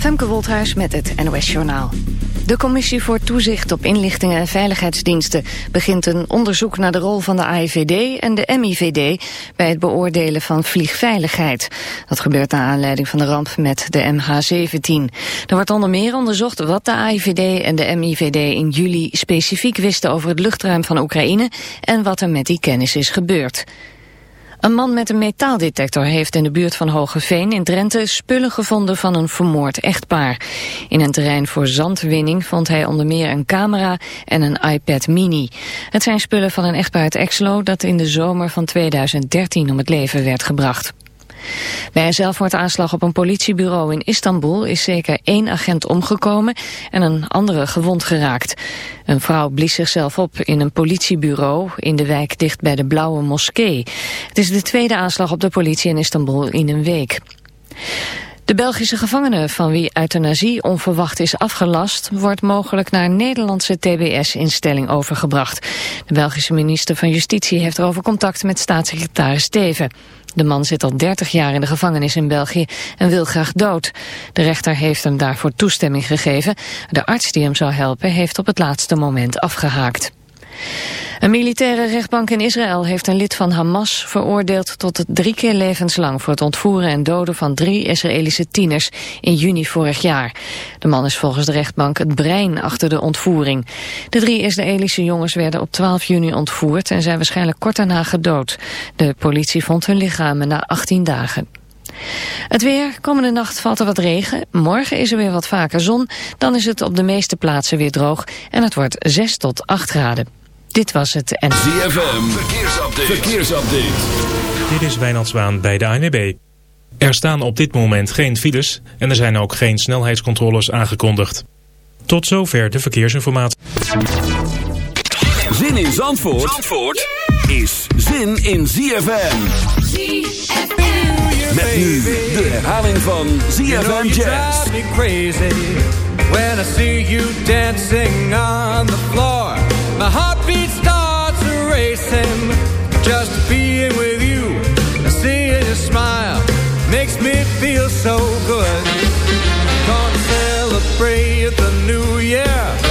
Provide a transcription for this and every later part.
Femke Wolthuis met het NOS Journaal. De Commissie voor Toezicht op Inlichtingen en Veiligheidsdiensten begint een onderzoek naar de rol van de AIVD en de MIVD bij het beoordelen van vliegveiligheid. Dat gebeurt naar aanleiding van de ramp met de MH17. Er wordt onder meer onderzocht wat de AIVD en de MIVD in juli specifiek wisten over het luchtruim van Oekraïne en wat er met die kennis is gebeurd. Een man met een metaaldetector heeft in de buurt van Hogeveen in Drenthe spullen gevonden van een vermoord echtpaar. In een terrein voor zandwinning vond hij onder meer een camera en een iPad mini. Het zijn spullen van een echtpaar uit Exlo dat in de zomer van 2013 om het leven werd gebracht. Bij een zelfmoordaanslag op een politiebureau in Istanbul is zeker één agent omgekomen en een andere gewond geraakt. Een vrouw blies zichzelf op in een politiebureau in de wijk dicht bij de Blauwe Moskee. Het is de tweede aanslag op de politie in Istanbul in een week. De Belgische gevangene van wie euthanasie onverwacht is afgelast... wordt mogelijk naar Nederlandse TBS-instelling overgebracht. De Belgische minister van Justitie heeft erover contact met staatssecretaris Steven. De man zit al 30 jaar in de gevangenis in België en wil graag dood. De rechter heeft hem daarvoor toestemming gegeven. De arts die hem zou helpen heeft op het laatste moment afgehaakt. Een militaire rechtbank in Israël heeft een lid van Hamas veroordeeld tot drie keer levenslang voor het ontvoeren en doden van drie Israëlische tieners in juni vorig jaar. De man is volgens de rechtbank het brein achter de ontvoering. De drie Israëlische jongens werden op 12 juni ontvoerd en zijn waarschijnlijk kort daarna gedood. De politie vond hun lichamen na 18 dagen. Het weer, komende nacht valt er wat regen. Morgen is er weer wat vaker zon. Dan is het op de meeste plaatsen weer droog. En het wordt 6 tot 8 graden. Dit was het en... ZFM, verkeersupdate. verkeersupdate. Dit is Wijnand Zwaan bij de ANWB. Er staan op dit moment geen files en er zijn ook geen snelheidscontroles aangekondigd. Tot zover de verkeersinformatie. Zin in Zandvoort, Zandvoort is zin in ZFM. ZFM. Met nu de herhaling van ZFM Jazz. when I see you dancing on the floor. My heartbeat starts racing just being with you. Seeing you smile makes me feel so good. Gonna celebrate the new year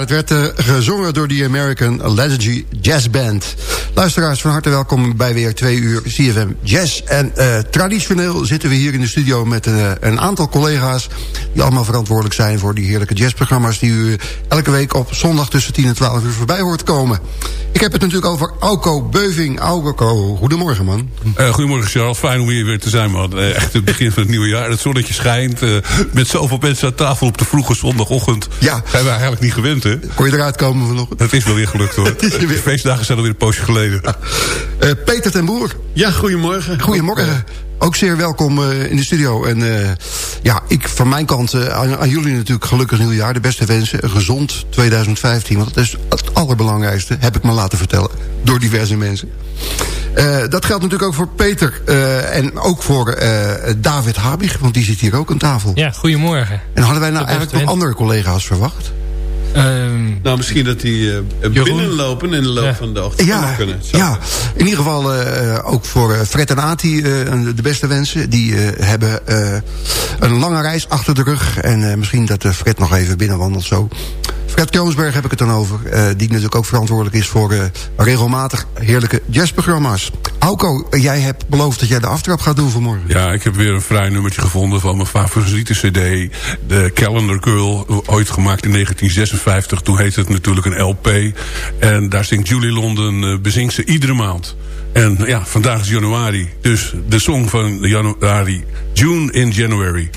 Het werd uh, gezongen door de American Legendary Jazz Band. Luisteraars, van harte welkom bij weer twee uur CFM Jazz. En uh, traditioneel zitten we hier in de studio met uh, een aantal collega's... die allemaal verantwoordelijk zijn voor die heerlijke jazzprogramma's... die u elke week op zondag tussen 10 en 12 uur voorbij hoort komen. Ik heb het natuurlijk over Auko Beuving. Auko, goedemorgen man. goedemorgen Charles, fijn om hier weer te zijn man. echt het begin van het nieuwe jaar, het zonnetje schijnt... met zoveel mensen aan tafel op de vroege zondagochtend... Ja. Zijn we eigenlijk niet gewend, hè? Kon je eruit komen vanochtend? Het is wel weer gelukt, hoor. De feestdagen zijn alweer een poosje geleden. Uh, Peter ten Boer. Ja, goedemorgen. Goedemorgen. Ook zeer welkom uh, in de studio. En uh, ja, ik van mijn kant aan, aan, jullie natuurlijk gelukkig nieuwjaar. De beste wensen. Een gezond 2015. Want dat is het allerbelangrijkste, heb ik me laten vertellen. Door diverse mensen. dat geldt natuurlijk ook voor Peter. en ook voor David Habig. Want die zit hier ook aan tafel. Ja, goedemorgen. En hadden wij nou eigenlijk nog andere collega's verwacht? Um, nou, misschien dat die uh, binnenlopen in de loop ja. van de ochtend ja, kunnen. Zo. Ja, in ieder geval uh, ook voor Fred en Ati uh, de beste wensen. Die hebben een lange reis achter de rug. En misschien dat Fred nog even binnenwandelt zo. Fred Koonsberg heb ik het dan over. Uh, die natuurlijk ook verantwoordelijk is voor uh, regelmatig heerlijke jazzprogramma's. Auko, jij hebt beloofd dat jij de aftrap gaat doen vanmorgen. Ja, ik heb weer een vrij nummertje gevonden van mijn favoriete cd. De Calendar Girl, ooit gemaakt in 1956. Toen heette het natuurlijk een LP. En daar zingt Julie London, uh, ze iedere maand. En ja, vandaag is januari. Dus de song van januari. June in January.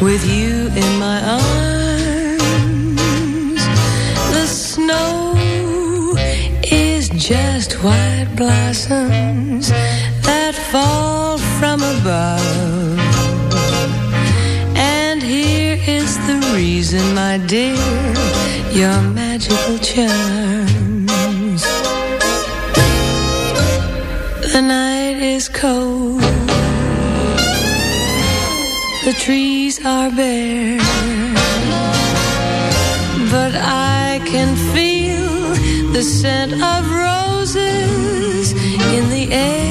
With you in my arms. The snow is just white blossoms that fall from above. And here is the reason, my dear, your magical charms. The night is cold. Trees are bare. But I can feel the scent of roses in the air.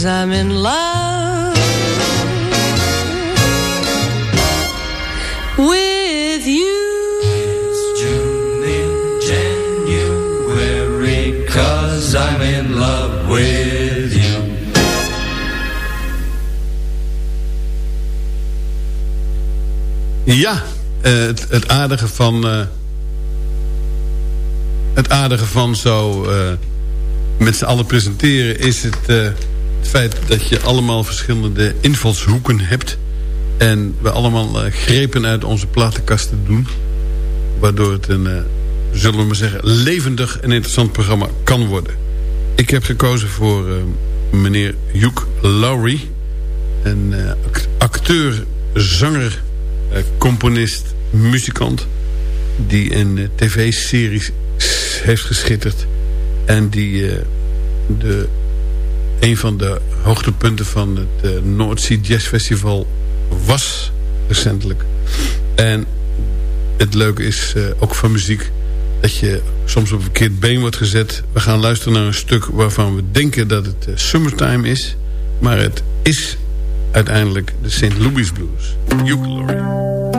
Because I'm in love with you. June in January, cause I'm in love with you. Ja, uh, het, het, aardige van... Uh, het aardige van zo uh, met z'n allen presenteren... is het, het feit dat je allemaal verschillende invalshoeken hebt... en we allemaal grepen uit onze platenkasten doen... waardoor het een, zullen we maar zeggen... levendig en interessant programma kan worden. Ik heb gekozen voor meneer Hugh Lowry... een acteur, zanger componist, muzikant... die in tv-series heeft geschitterd... en die de, een van de hoogtepunten van het Noordzee Jazz Festival was recentelijk. En het leuke is uh, ook van muziek dat je soms op een verkeerd been wordt gezet. We gaan luisteren naar een stuk waarvan we denken dat het uh, summertime is. Maar het is uiteindelijk de St. Louis Blues. Ukulele.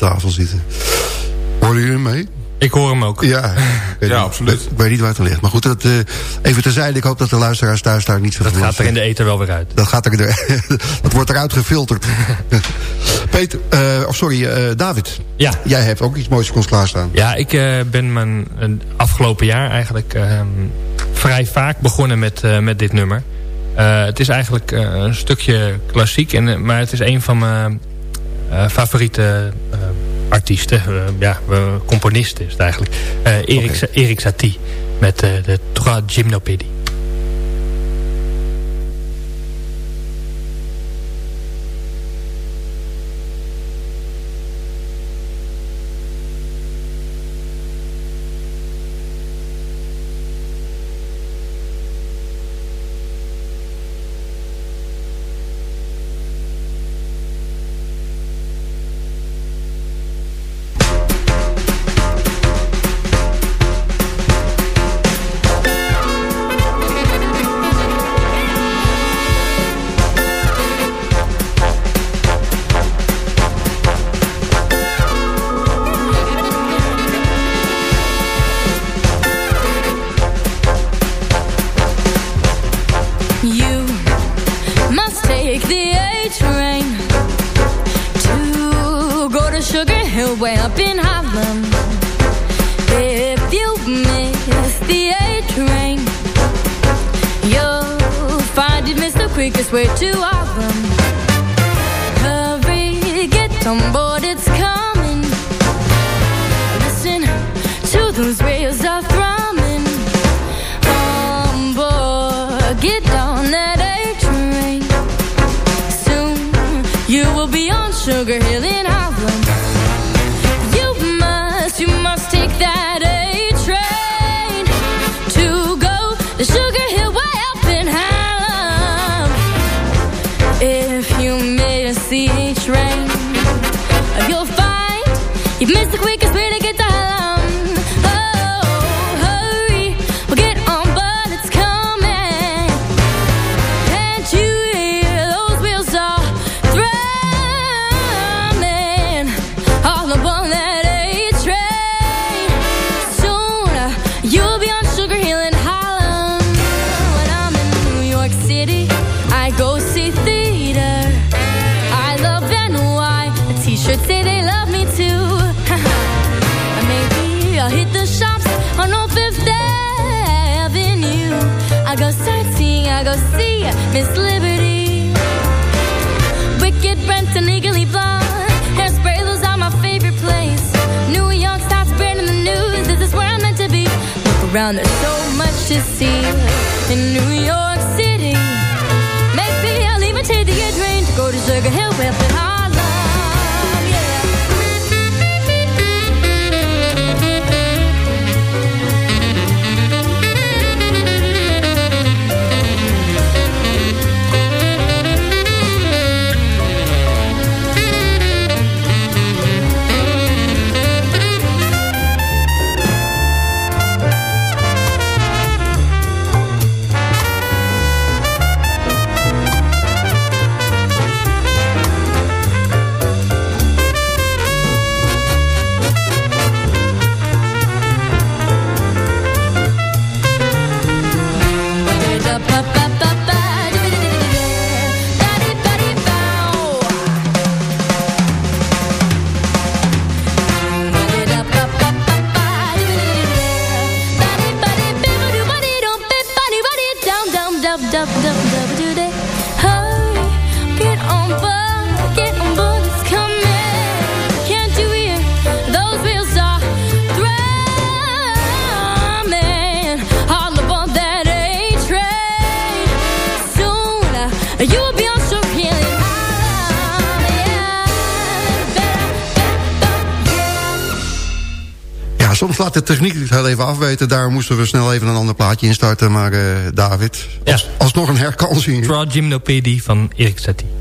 Tafel zitten. Horen jullie hem mee? Ik hoor hem ook. Ja, ja absoluut. Ik weet niet waar het ligt. Maar goed, dat, uh, even terzijde. Ik hoop dat de luisteraars thuis daar niet zo Dat gaat er in de eten wel weer uit. Dat, gaat er, dat wordt eruit gefilterd. Peter, uh, of sorry, uh, David. Ja. Jij hebt ook iets moois voor ons klaarstaan. Ja, ik ben mijn afgelopen jaar eigenlijk... Ehm, vrij vaak begonnen met, met dit nummer. het is eigenlijk een stukje klassiek, en, maar het is een van mijn favoriete artiesten. ja, componisten is het eigenlijk. Erik, okay. Erik Satie met de Trois Gymnopédie. mind You'll find you've missed the quickest way to get the go see Miss Liberty. Wicked Brent and Legally Blonde. Hairspray Those are my favorite place. New York starts spreading the news. This is where I'm meant to be. Look around, there's so much to see in New York City. Maybe I'll even take the train to go to Sugar Hill, with the with it. Laat de techniek het heel even afweten. Daar moesten we snel even een ander plaatje instarten. Maar uh, David, als, ja. alsnog een herkansing. Tra Gymnopedie van Erik Satie.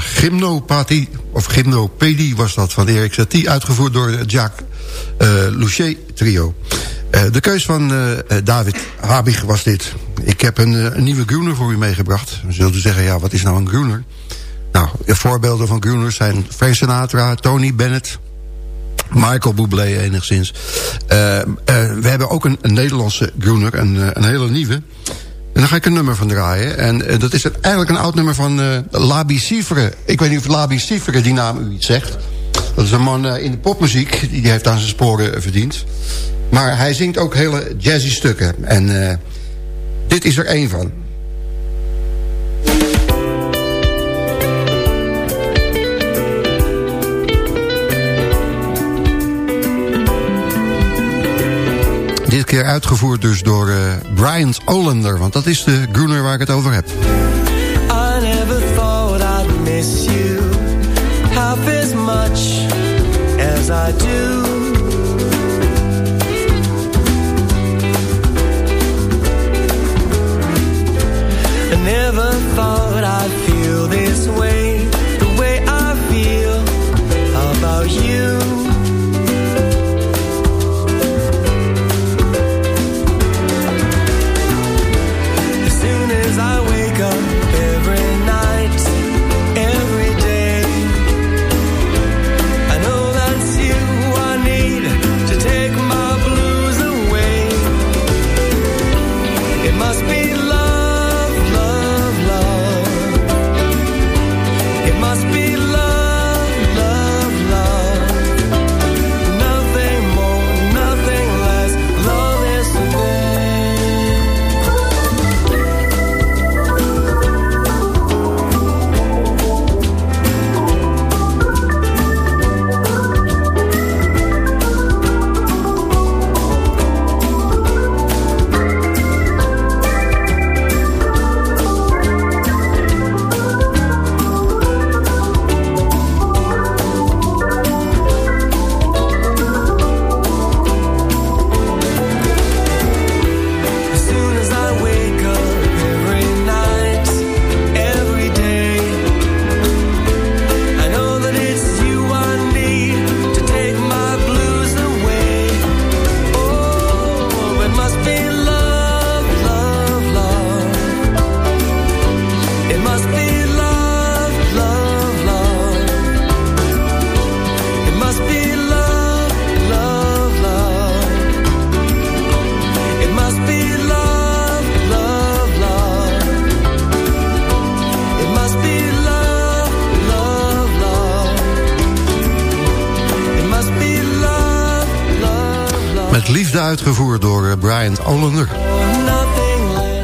Gymnopathie, of Gymnopedie was dat van Erik Satie... uitgevoerd door het Jacques uh, Louchet trio. Uh, de keus van uh, David Habig was dit. Ik heb een, nieuwe groener voor u meegebracht. Dan zult u zeggen, ja, wat is nou een groener? Nou, voorbeelden van groeners zijn Frank Sinatra, Tony Bennett... Michael Bublé enigszins. we hebben ook een, een Nederlandse groener, een, een hele nieuwe... En dan ga ik een nummer van draaien. En uh, dat is eigenlijk een oud nummer van uh, Labi Sievere. Ik weet niet of Labi Sievere die naam u iets zegt. Dat is een man uh, in de popmuziek. Die heeft aan zijn sporen verdiend. Maar hij zingt ook hele jazzy stukken. En dit is er één van. Dit keer uitgevoerd dus door uh, Brian Olander. Want dat is de Groener waar ik het over heb. I never thought I'd miss you Half as much as I do I never thought I'd door uh, Brian Olander.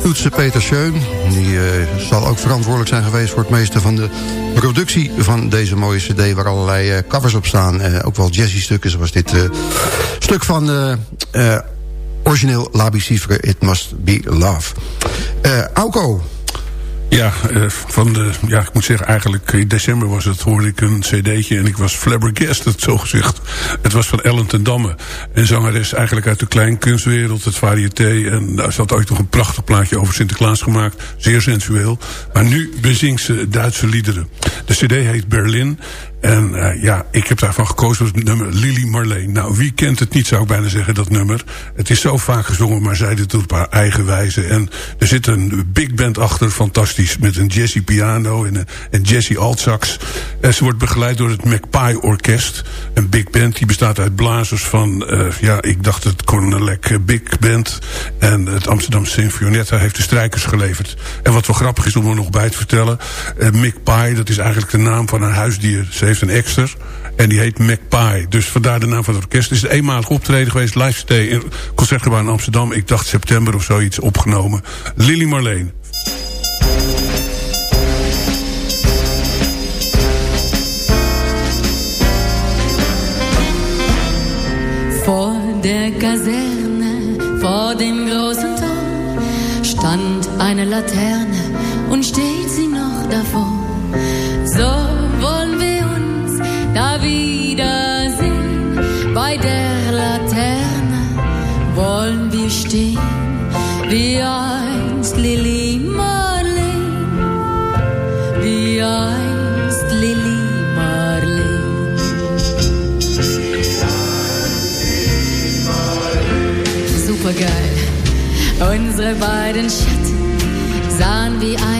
Toetse Peter Schön, die uh, zal ook verantwoordelijk zijn geweest... voor het meeste van de productie van deze mooie cd... waar allerlei uh, covers op staan. ook wel jazzy-stukken, zoals dit stuk van origineel Labi Cifre... It Must Be Love. Auko, ja, uh, van de, ja, ik moet zeggen, eigenlijk in december was het, hoorde ik een cd'tje en ik was flabbergasted, zo gezegd. Het was van Ellen ten Damme. Een zangeres eigenlijk uit de kleinkunstwereld, het variété. En daar zat ooit nog een prachtig plaatje over Sinterklaas gemaakt. Zeer sensueel. Maar nu bezingt ze Duitse liederen. De cd heet Berlin. En uh, ja, ik heb daarvan gekozen het nummer Lily Marleen. Nou, wie kent het niet, zou ik bijna zeggen, dat nummer. Het is zo vaak gezongen, maar zij doet het op haar eigen wijze. En er zit een big band achter, fantastisch. Met een jazzy piano en een, een jazzy altsax. En ze wordt begeleid door het McPie Orkest. Een big band, die bestaat uit blazers van... Uh, ja, ik dacht het Cornelec Big Band. En het Amsterdam Sinfonietta heeft de strijkers geleverd. En wat wel grappig is om er nog bij te vertellen... Uh, dat is eigenlijk de naam van haar huisdier. Ze heeft een exter. En die heet McPie. Dus vandaar de naam van het orkest. Het is een eenmalig optreden geweest. Live stay in Concertgebouw in Amsterdam. Ik dacht september of zoiets opgenomen. Lily Marleen. Vor der Kaserne, vor dem großen Tor, stand eine Laterne stehen wie einst Lili Marleen, wie einst Lili Marleen. Supergeil, unsere beiden Schatten sahen wie ein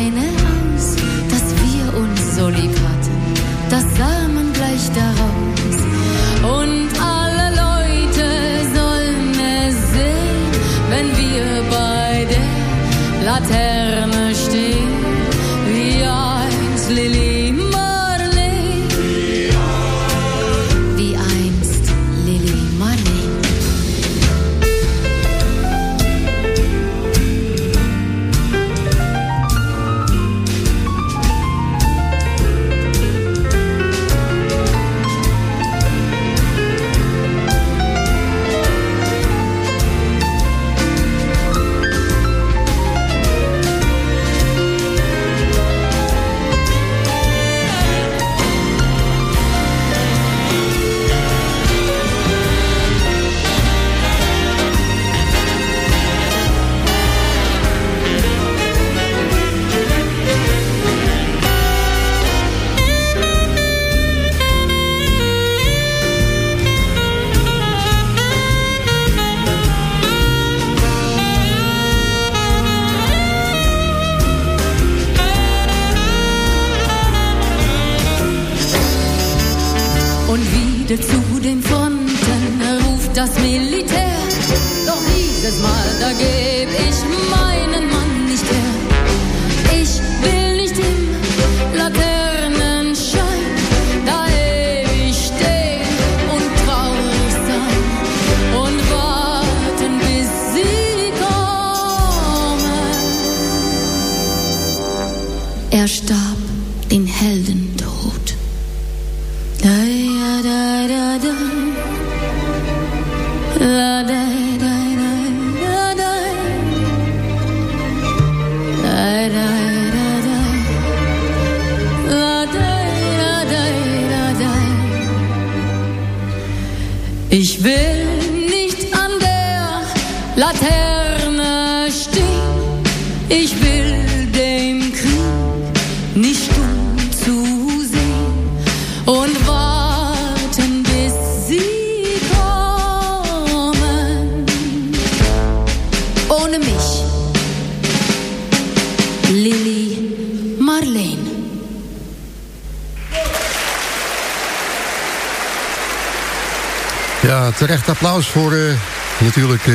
terecht applaus voor eh, natuurlijk eh,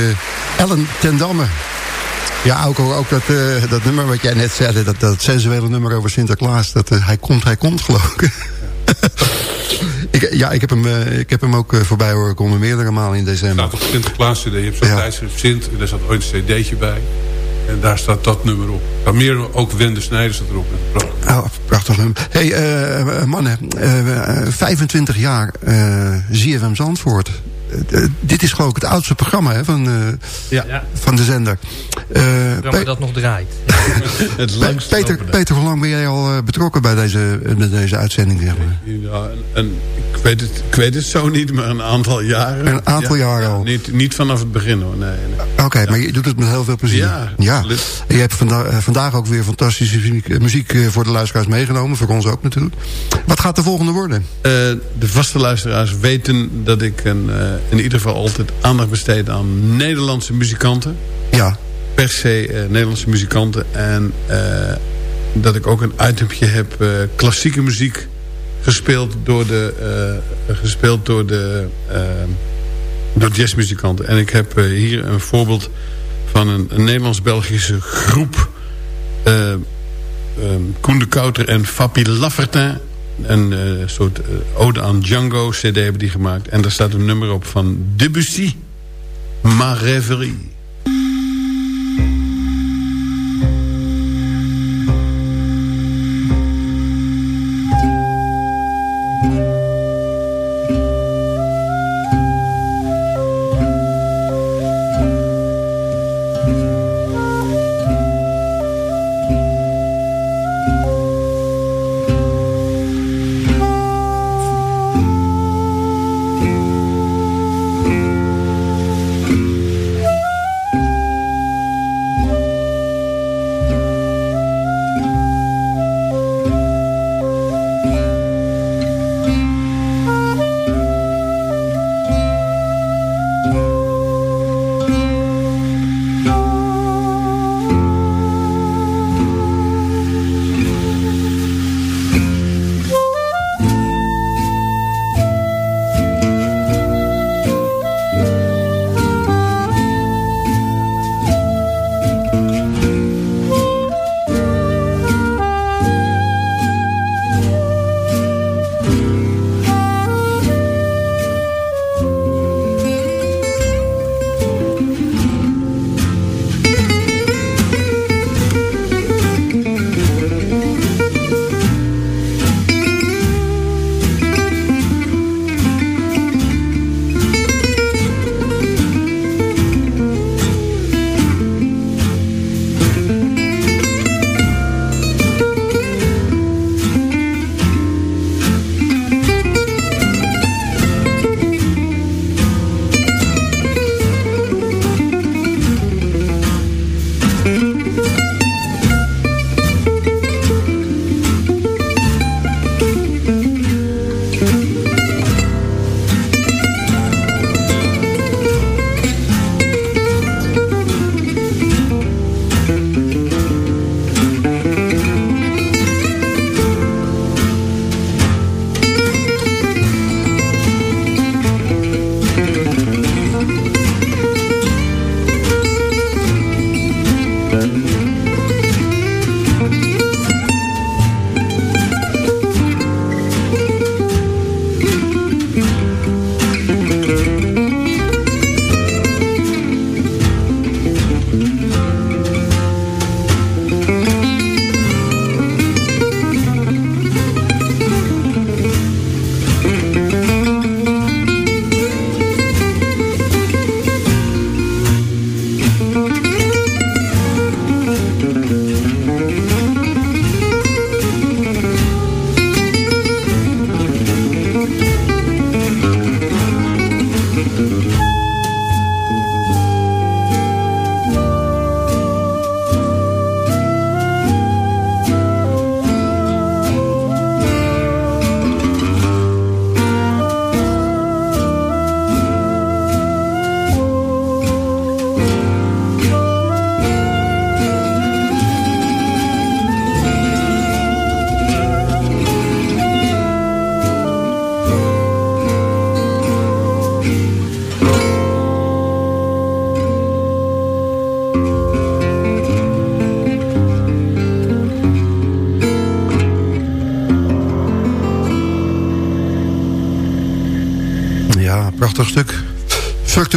Ellen ten Damme. Ja, ook, ook dat, eh, dat nummer wat jij net zei, dat, dat sensuele nummer over Sinterklaas. Dat, hij komt, hij komt geloof ik. ik ja, ik heb hem, ik heb hem ook voorbij horen komen meerdere malen in december. staat op Sinterklaas CD. Je hebt zo'n Ja. tijdschrift Sint. En daar staat ooit een cd'tje bij. En daar staat dat nummer op. Maar meer ook Wende Snijders staat erop. Prachtig. Oh, prachtig nummer. hey, mannen, eh, eh, 25 jaar eh ZFM Zandvoort. Eh, eh, dit is geloof ik het oudste programma hè, van, eh, Ja. van de zender. Eh, Programma dat nog draait. Het Peter. Peter, hoe lang ben jij al eh, betrokken bij deze, bij deze uitzending? Zeg maar? Ja, en, ik, weet het, ik weet het zo niet, maar een aantal jaren. Een aantal Ja, jaren ja, al. Niet, niet vanaf het begin hoor, nee. nee. Oké, maar je doet het met heel veel plezier. Ja, ja. En je hebt vanda vandaag ook weer fantastische muziek, muziek voor de luisteraars meegenomen. Voor ons ook natuurlijk. Wat gaat de volgende worden? Eh, de vaste luisteraars weten dat ik een, eh, in ieder geval altijd aandacht besteed aan Nederlandse muzikanten. Ja, Per se eh, Nederlandse muzikanten. En eh, dat ik ook een itempje heb eh, klassieke muziek gespeeld door de, eh, gespeeld door de eh, door jazzmuzikanten. En ik heb eh, hier een voorbeeld van een, een Nederlands-Belgische groep. eh, ehm, Koen de Kouter en Fabi Laffertin. Een eh, soort eh, ode aan Django cd hebben die gemaakt. En daar staat een nummer op van Debussy. Ma rêverie.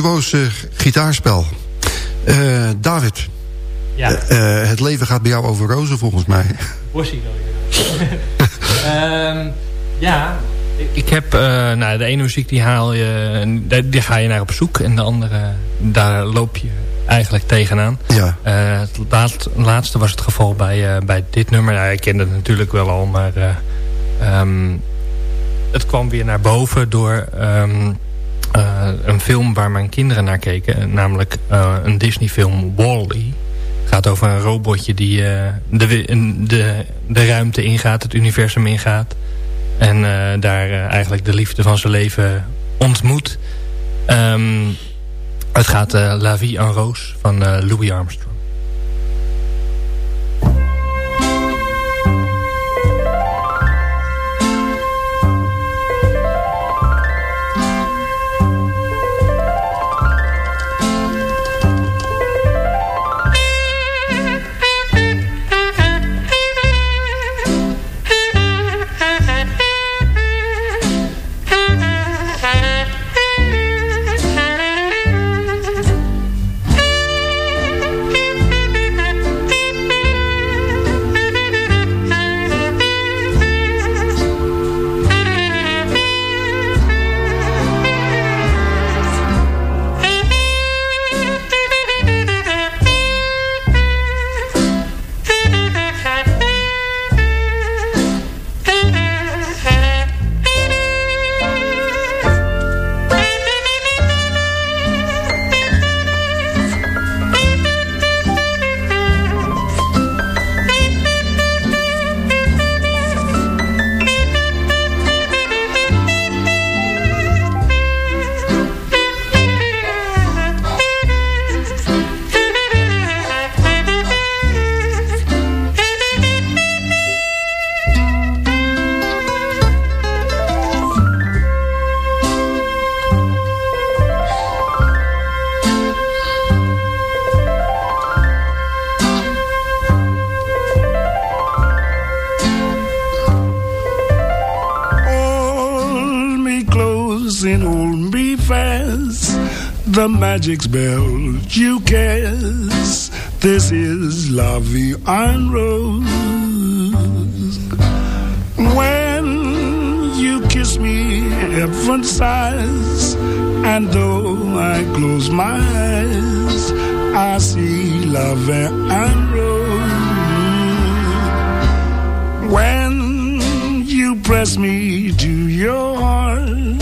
Fructuoos gitaarspel. Uh, David, ja. Uh, het leven gaat bij jou over rozen volgens mij. Bossie um, Ja, ik heb... Uh, nou, de ene muziek die haal je... Die ga je naar op zoek. En de andere, daar loop je eigenlijk tegenaan. Ja. Uh, het laatste was het geval bij, bij dit nummer. Nou, ik kende het natuurlijk wel al, maar... Um, het kwam weer naar boven door... Um, uh, een film waar mijn kinderen naar keken. Namelijk uh, een Disney film Wall-E. gaat over een robotje die uh, de, de, de ruimte ingaat, het universum ingaat. En daar eigenlijk de liefde van zijn leven ontmoet. Um, het gaat La Vie en Rose van Louis Armstrong. Magic spell you cast. This is Vie en Rose. When you kiss me, heaven sighs, and though I close my eyes, I see Vie en Rose. When you press me to your heart,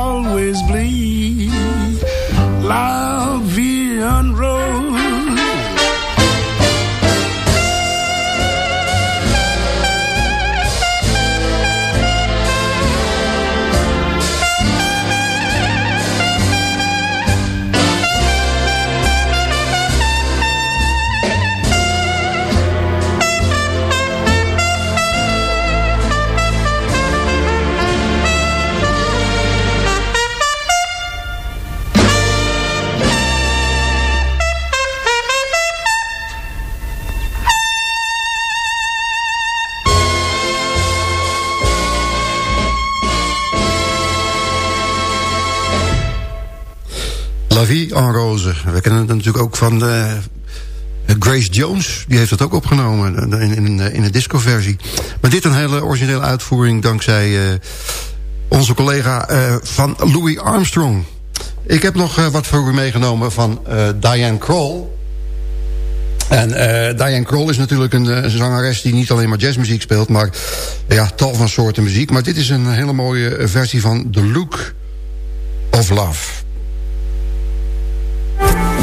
We kennen het natuurlijk ook van de, eh, Grace Jones. Die heeft het ook opgenomen in, in, in een discoversie. Maar dit een hele originele uitvoering dankzij onze collega van Louis Armstrong. Ik heb nog wat voor u meegenomen van Diane Kroll. En Diane Kroll is natuurlijk een zangeres die niet alleen maar jazzmuziek speelt... maar ja, tal van soorten muziek. Maar dit is een hele mooie versie van The Look of Love. Thank you.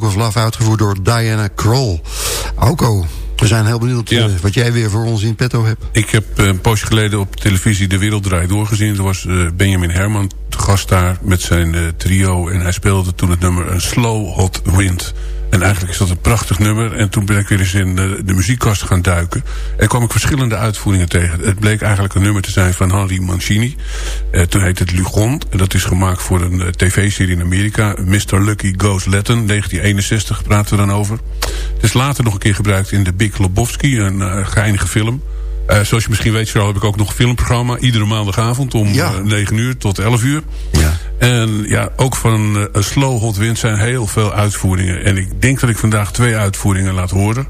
Look of Love uitgevoerd door Diana Kroll. Auko, we zijn heel benieuwd Ja. eh, wat jij weer voor ons in petto hebt. Ik heb eh, een poosje geleden op televisie De Wereld Draait Doorgezien. Er was eh, Benjamin Herman gast daar met zijn eh, trio. En hij speelde toen het nummer een Slow Hot Wind. En eigenlijk is dat een prachtig nummer. En toen ben ik weer eens in de, de muziekkast gaan duiken. En kwam ik verschillende uitvoeringen tegen. Het bleek eigenlijk een nummer te zijn van Henry Mancini. Eh, toen heette het Lugon. En dat is gemaakt voor een eh, tv-serie in Amerika. Mr. Lucky Goes Latin. 1961 praten we dan over. Het is later nog een keer gebruikt in de Big Lebowski. Een geinige film. Uh, zoals je misschien weet, Charles, heb ik ook nog een filmprogramma. Iedere maandagavond om Ja. uh, 9 uur tot 11 uur. Ja. En ja, ook van uh, Slow Hot Wind zijn heel veel uitvoeringen. En ik denk dat ik vandaag twee uitvoeringen laat horen.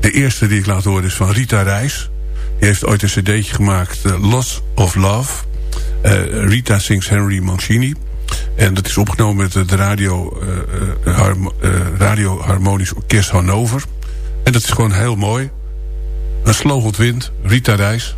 De eerste die ik laat horen is van Rita Reis. Die heeft ooit een cd'tje gemaakt, uh, Loss of Love. Rita sings Henry Mancini. En dat is opgenomen met het radio, radio Harmonisch Orkest Hannover. En dat is gewoon heel mooi. Een slow hot wind, Rita Reis.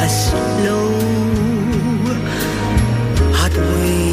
A slow hot.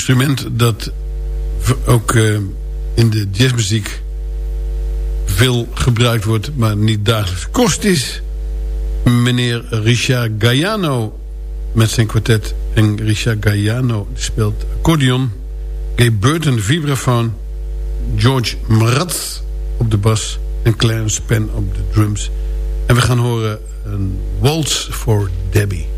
Instrument dat ook eh, in de jazzmuziek veel gebruikt wordt, maar niet dagelijks kost is. Meneer Richard Gaiano met zijn kwartet. En Richard Gaiano speelt accordeon. Gay Burton vibrafoon. George Mraz op de bas. En Clarence Penn op de drums. En we gaan horen een waltz voor Debbie.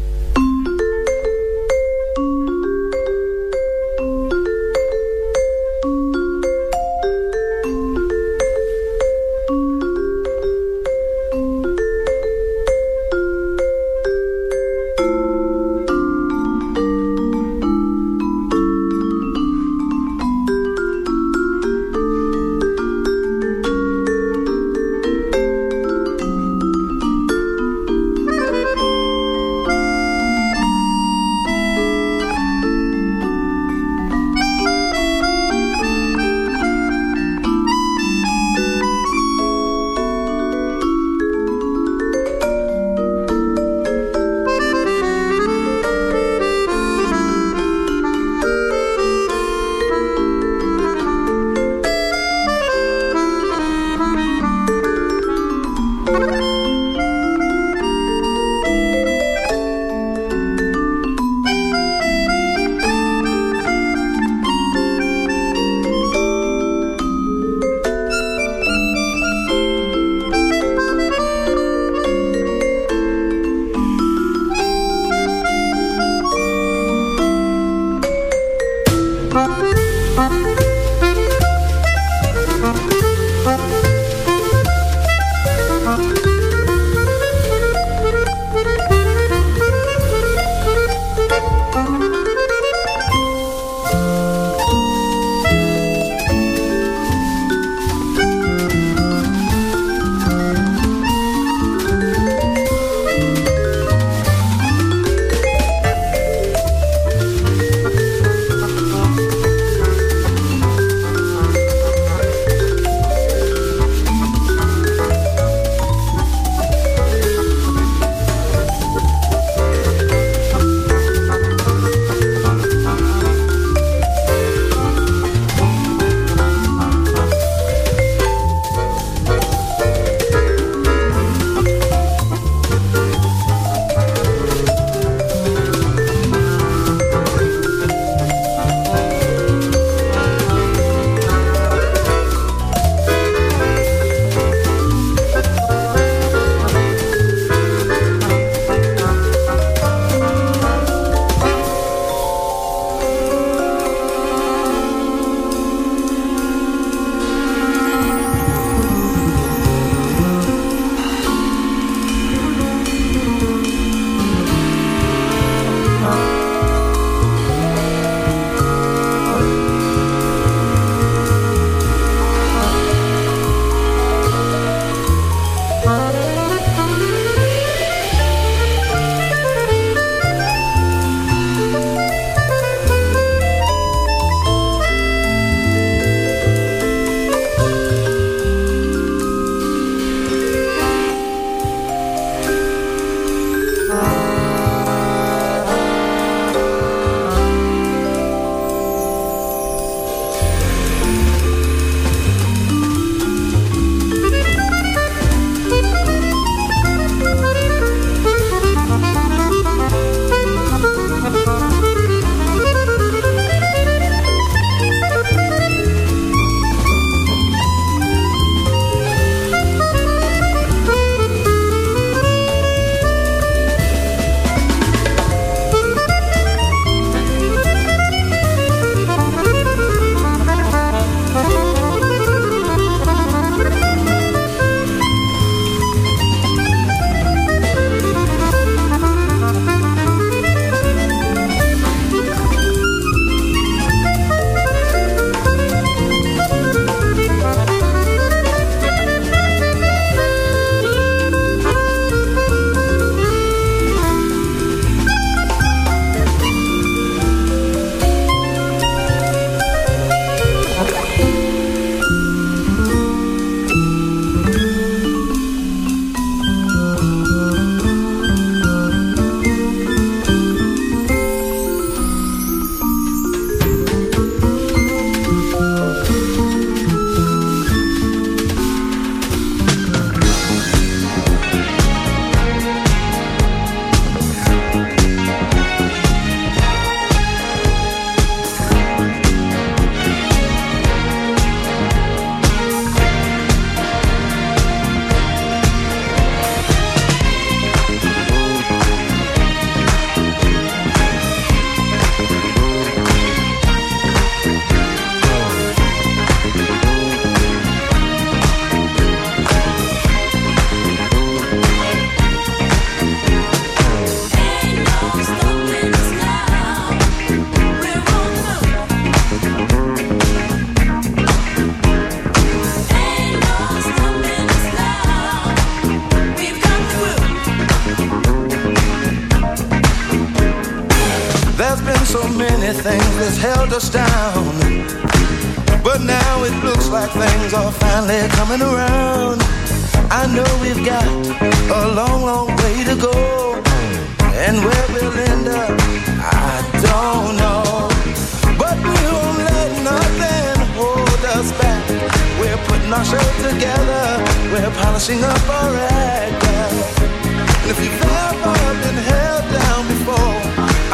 We're our together. We're polishing up our act. And if you've ever been held down before,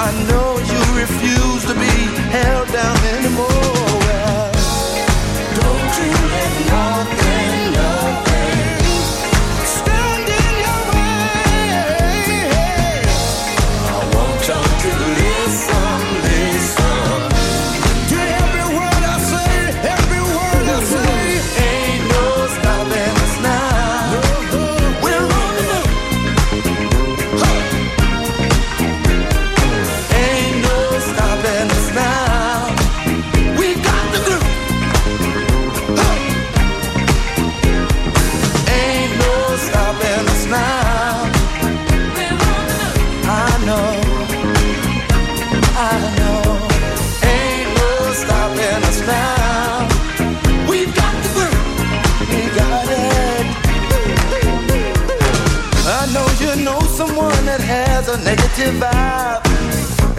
I know you refuse to be held down anymore.